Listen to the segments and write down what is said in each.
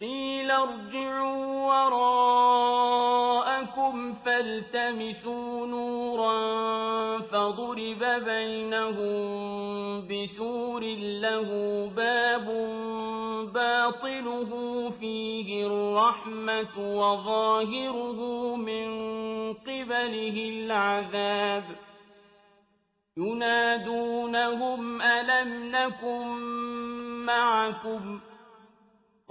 قيل ارجعوا وراءكم فالتمسوا نورا فضرب بينهم بسور له باب باطله فيه الرحمة وظاهره من قبله العذاب ينادونهم ألم نكن معكم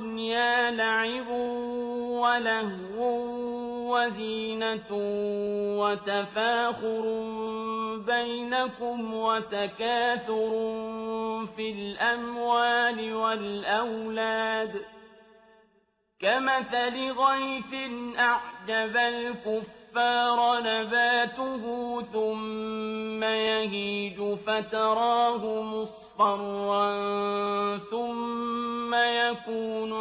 لعب ولهو وزينة وتفاخر بينكم وتكاثر في الأموال والأولاد كمثل غيث أعجب الكفار نباته ثم يهيج فتراه مصفرا ثم يكون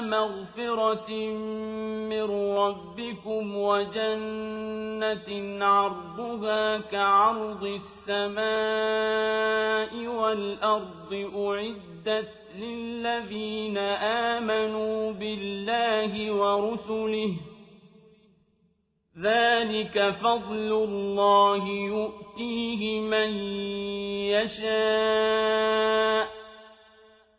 مغفرة من ربكم وجنة عرضها كعرض السماء والأرض أعدت للذين آمنوا بالله ورسله ذلك فضل الله يؤتيه من يشاء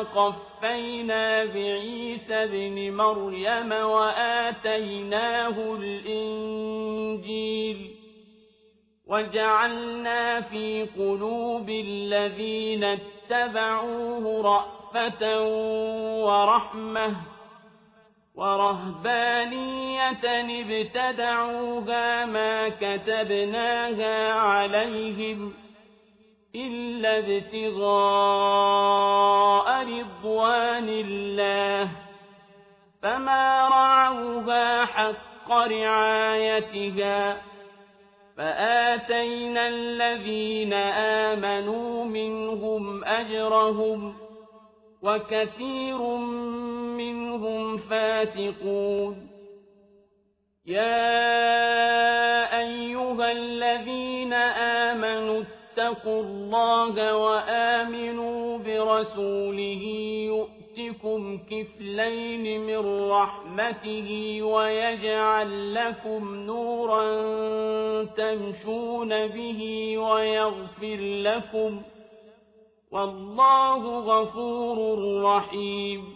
وقفينا بعيسى بن مريم وآتيناه الإنجيل وجعلنا في قلوب الذين اتبعوه رأفة ورحمة ورهبانية ابتدعوها ما كتبناها عليهم إلا ابتغاء رضوان الله فما رعوها حق رعايتها فآتينا الذين آمنوا منهم أجرهم وكثير منهم فاسقون. يا اتقوا الله وآمنوا برسوله يؤتكم كفلين من رحمته ويجعل لكم نورا تمشون به ويغفر لكم والله غفور رحيم